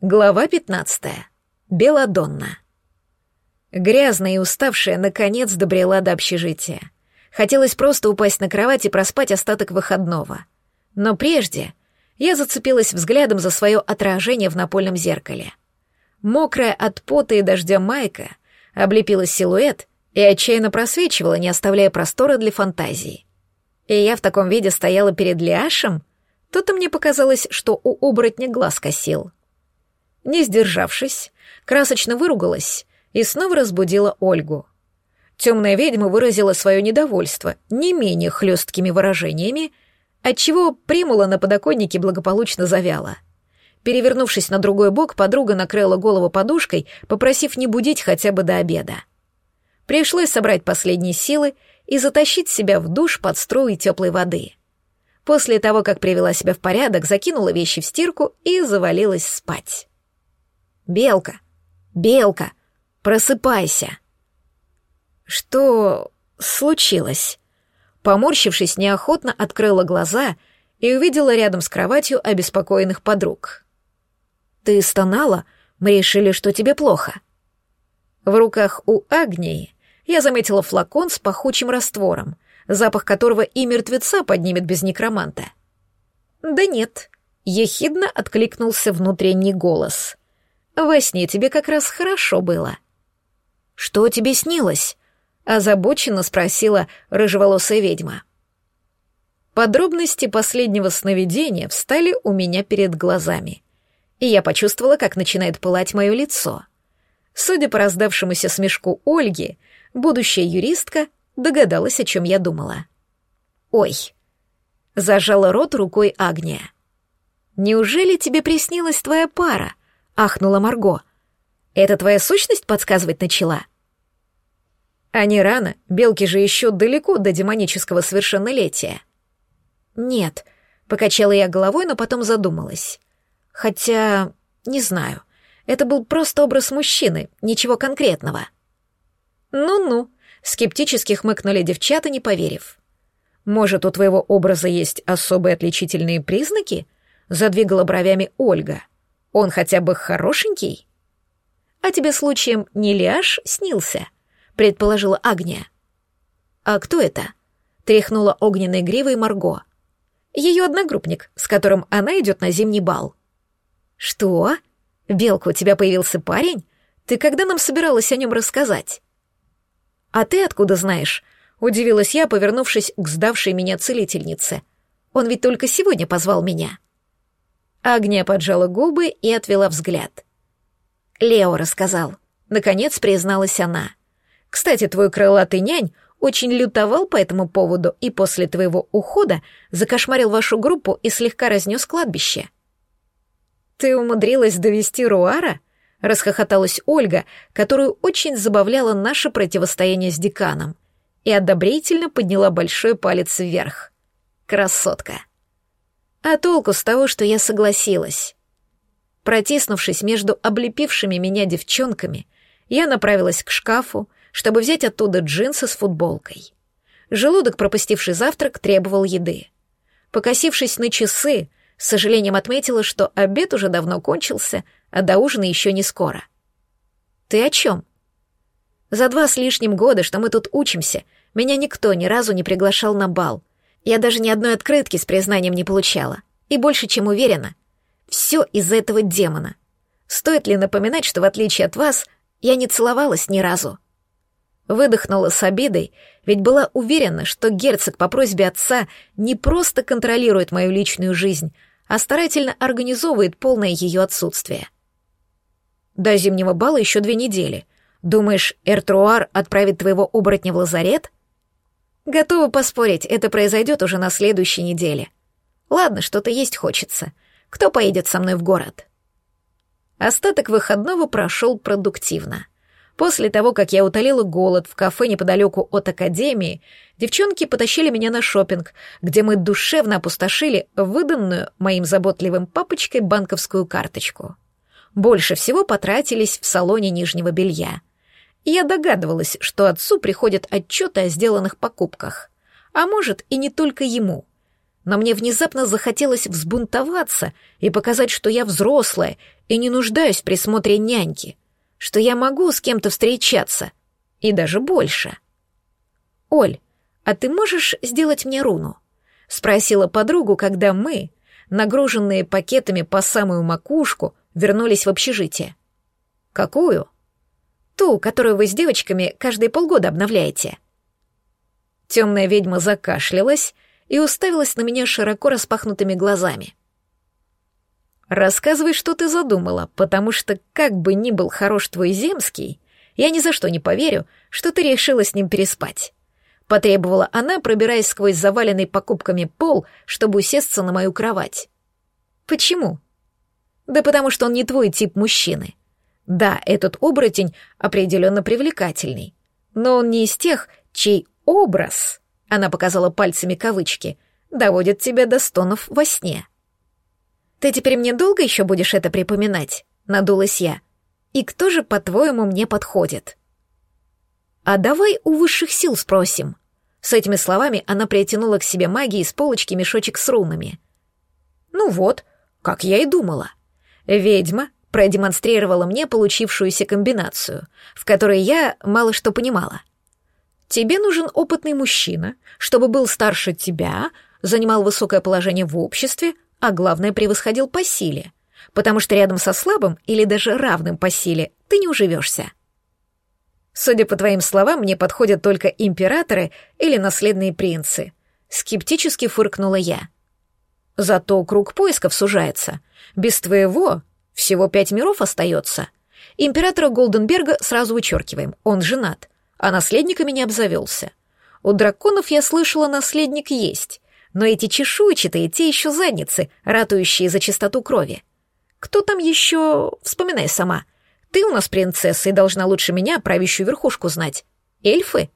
Глава 15. Беладонна. Грязная и уставшая, наконец, добрела до общежития. Хотелось просто упасть на кровать и проспать остаток выходного. Но прежде я зацепилась взглядом за свое отражение в напольном зеркале. Мокрая от пота и дождя майка облепила силуэт и отчаянно просвечивала, не оставляя простора для фантазии. И я в таком виде стояла перед Лиашем? То-то мне показалось, что у оборотня глаз косил — не сдержавшись, красочно выругалась и снова разбудила Ольгу. Темная ведьма выразила свое недовольство не менее хлесткими выражениями, отчего примула на подоконнике благополучно завяла. Перевернувшись на другой бок, подруга накрыла голову подушкой, попросив не будить хотя бы до обеда. Пришлось собрать последние силы и затащить себя в душ под струи теплой воды. После того, как привела себя в порядок, закинула вещи в стирку и завалилась спать. «Белка! Белка! Просыпайся!» «Что случилось?» Поморщившись, неохотно открыла глаза и увидела рядом с кроватью обеспокоенных подруг. «Ты стонала? Мы решили, что тебе плохо». В руках у Агнии я заметила флакон с пахучим раствором, запах которого и мертвеца поднимет без некроманта. «Да нет», — ехидно откликнулся внутренний голос. Во сне тебе как раз хорошо было». «Что тебе снилось?» — озабоченно спросила рыжеволосая ведьма. Подробности последнего сновидения встали у меня перед глазами, и я почувствовала, как начинает пылать мое лицо. Судя по раздавшемуся смешку Ольги, будущая юристка догадалась, о чем я думала. «Ой!» — зажала рот рукой Агния. «Неужели тебе приснилась твоя пара?» Ахнула Марго. «Это твоя сущность подсказывать начала?» «А не рано, белки же еще далеко до демонического совершеннолетия». «Нет», — покачала я головой, но потом задумалась. «Хотя, не знаю, это был просто образ мужчины, ничего конкретного». «Ну-ну», — скептически хмыкнули девчата, не поверив. «Может, у твоего образа есть особые отличительные признаки?» — задвигала бровями Ольга. Он хотя бы хорошенький? А тебе случаем не Лиаш снился? Предположила Агния. А кто это? Тряхнула огненной гривой Марго. Ее одногруппник, с которым она идет на зимний бал. Что? Белка, у тебя появился парень? Ты когда нам собиралась о нем рассказать? А ты откуда знаешь? Удивилась я, повернувшись к сдавшей меня целительнице. Он ведь только сегодня позвал меня. Агния поджала губы и отвела взгляд. «Лео рассказал». Наконец призналась она. «Кстати, твой крылатый нянь очень лютовал по этому поводу и после твоего ухода закошмарил вашу группу и слегка разнес кладбище». «Ты умудрилась довести Руара?» — расхохоталась Ольга, которую очень забавляло наше противостояние с деканом, и одобрительно подняла большой палец вверх. «Красотка!» А толку с того, что я согласилась? Протиснувшись между облепившими меня девчонками, я направилась к шкафу, чтобы взять оттуда джинсы с футболкой. Желудок, пропустивший завтрак, требовал еды. Покосившись на часы, с сожалением отметила, что обед уже давно кончился, а до ужина еще не скоро. «Ты о чем?» «За два с лишним года, что мы тут учимся, меня никто ни разу не приглашал на бал, я даже ни одной открытки с признанием не получала. И больше чем уверена, все из-за этого демона. Стоит ли напоминать, что в отличие от вас, я не целовалась ни разу? Выдохнула с обидой, ведь была уверена, что герцог по просьбе отца не просто контролирует мою личную жизнь, а старательно организовывает полное ее отсутствие. До зимнего бала еще две недели. Думаешь, Эртруар отправит твоего оборотня в лазарет? Готова поспорить, это произойдет уже на следующей неделе. Ладно, что-то есть хочется. Кто поедет со мной в город? Остаток выходного прошел продуктивно. После того, как я утолила голод в кафе неподалеку от академии, девчонки потащили меня на шопинг, где мы душевно опустошили выданную моим заботливым папочкой банковскую карточку. Больше всего потратились в салоне нижнего белья — я догадывалась, что отцу приходят отчеты о сделанных покупках. А может, и не только ему. но мне внезапно захотелось взбунтоваться и показать, что я взрослая и не нуждаюсь в присмотре няньки, что я могу с кем-то встречаться, и даже больше. «Оль, а ты можешь сделать мне руну?» — спросила подругу, когда мы, нагруженные пакетами по самую макушку, вернулись в общежитие. «Какую?» «Ту, которую вы с девочками каждые полгода обновляете». Темная ведьма закашлялась и уставилась на меня широко распахнутыми глазами. «Рассказывай, что ты задумала, потому что, как бы ни был хорош твой земский, я ни за что не поверю, что ты решила с ним переспать». Потребовала она, пробираясь сквозь заваленный покупками пол, чтобы усесться на мою кровать. «Почему?» «Да потому что он не твой тип мужчины. Да, этот оборотень определенно привлекательный, но он не из тех, чей образ она показала пальцами кавычки. «Доводит тебя до стонов во сне». «Ты теперь мне долго еще будешь это припоминать?» — надулась я. «И кто же, по-твоему, мне подходит?» «А давай у высших сил спросим». С этими словами она притянула к себе магии с полочки мешочек с рунами. «Ну вот, как я и думала. Ведьма продемонстрировала мне получившуюся комбинацию, в которой я мало что понимала. Тебе нужен опытный мужчина, чтобы был старше тебя, занимал высокое положение в обществе, а главное, превосходил по силе, потому что рядом со слабым или даже равным по силе ты не уживешься. Судя по твоим словам, мне подходят только императоры или наследные принцы. Скептически фыркнула я. Зато круг поисков сужается. Без твоего всего пять миров остается. Императора Голденберга сразу вычеркиваем, он женат а наследниками не обзавелся. У драконов, я слышала, наследник есть, но эти чешуйчатые, те еще задницы, ратующие за чистоту крови. Кто там еще... Вспоминай сама. Ты у нас принцесса и должна лучше меня правящую верхушку знать. Эльфы?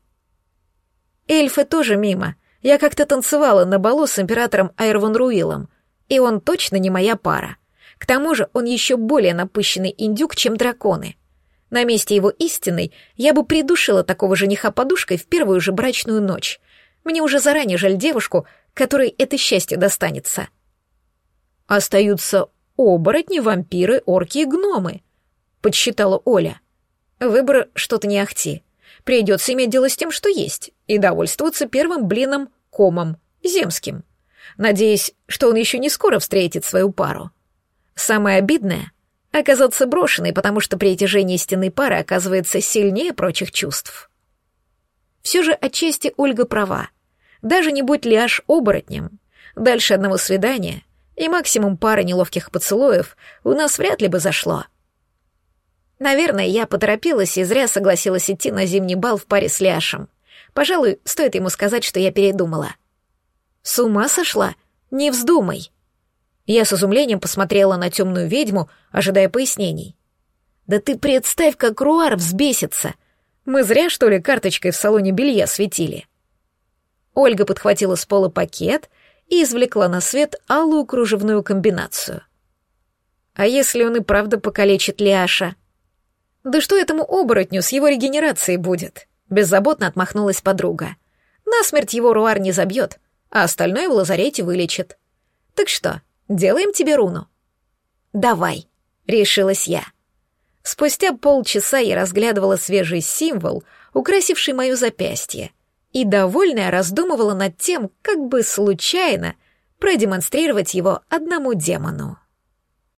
Эльфы тоже мимо. Я как-то танцевала на балу с императором Айрван Руилом, и он точно не моя пара. К тому же он еще более напыщенный индюк, чем драконы — на месте его истинной я бы придушила такого жениха подушкой в первую же брачную ночь. Мне уже заранее жаль девушку, которой это счастье достанется. Остаются оборотни, вампиры, орки и гномы, подсчитала Оля. Выбор что-то не ахти. Придется иметь дело с тем, что есть, и довольствоваться первым блином комом, земским. Надеюсь, что он еще не скоро встретит свою пару. Самое обидное — оказаться брошенной, потому что притяжение стены пары оказывается сильнее прочих чувств. Все же отчасти Ольга права. Даже не будь Лиаш оборотнем, дальше одного свидания и максимум пары неловких поцелуев у нас вряд ли бы зашло. Наверное, я поторопилась и зря согласилась идти на зимний бал в паре с Ляшем. Пожалуй, стоит ему сказать, что я передумала. С ума сошла? Не вздумай. Я с изумлением посмотрела на темную ведьму, ожидая пояснений. «Да ты представь, как Руар взбесится! Мы зря, что ли, карточкой в салоне белья светили?» Ольга подхватила с пола пакет и извлекла на свет алую кружевную комбинацию. «А если он и правда покалечит Ляша?» «Да что этому оборотню с его регенерацией будет?» Беззаботно отмахнулась подруга. «Насмерть его Руар не забьет, а остальное в лазарете вылечит. Так что, Делаем тебе руну?» «Давай», — решилась я. Спустя полчаса я разглядывала свежий символ, украсивший мое запястье, и, довольная, раздумывала над тем, как бы случайно продемонстрировать его одному демону.